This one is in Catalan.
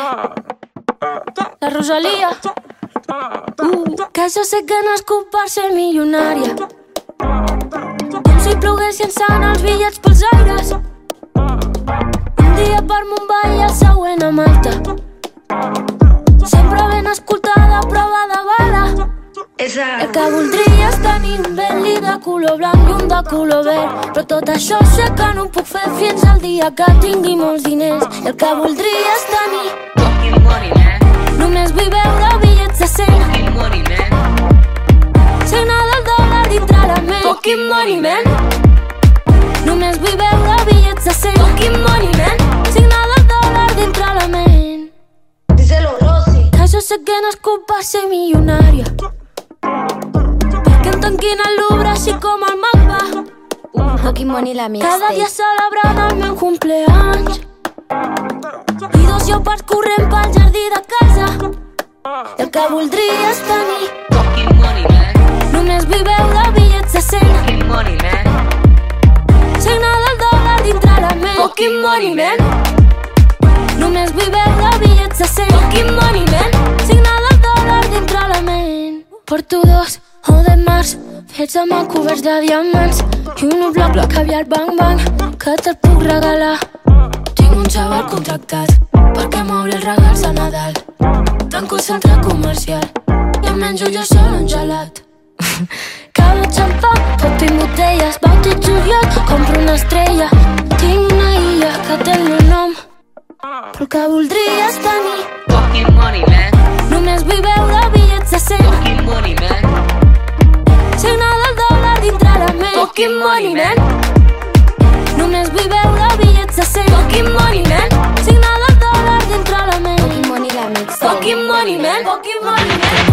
La Rosalia. Uh, que jo sé que nascut per ser milionària. Com si plogués llançant els bitllets pels aires. Un dia per Mumbai i el següent a Malta. Sempre ben escoltada, prova de bala. El que voldria és tenir un Bentley de color blanc i un de color verd. Però tot això sé que no ho puc fer fins al dia que tingui molts diners. El que voldria és tenir... money, man. Només vull veure bitllets de 100. Fucking money, man. Dòlar dintre la ment. Díselo, Rosy. Que jo sé que nascut per ser milionària. Perquè em tanquin al Louvre així com el mapa. Fucking Money la Cada dia mixtape. celebrant el meu cumpleaños. I dos llopards corrent pel jardí de casa. I el que voldria és tenir. Money, man. Només vull veure bitllets de 100. Fucking money, man. Signar del dòlar dintre la ment. Porto dos o de març fets amb el coberts de diamants i un bloc de caviar bang bang que te'l puc regalar. Tinc un xaval contractat perquè m'obri els regals de Nadal. Tanco el centre comercial i em menjo jo sol un gelat. Cada xampà, tot tinc botelles, bauti juliol, compro una estrella. Tinc que té el meu nom, però el que voldria és tenir. Fucking money, man. Només vull veure bitllets de 100. Fucking money, man. Signar del dòlar dintre la ment. Fucking money, man. Només vull veure bitllets de 100. Fucking money, man. Signar del dòlar dintre la ment. Fucking Money la mixtape. Fucking money, man. Fucking money, man.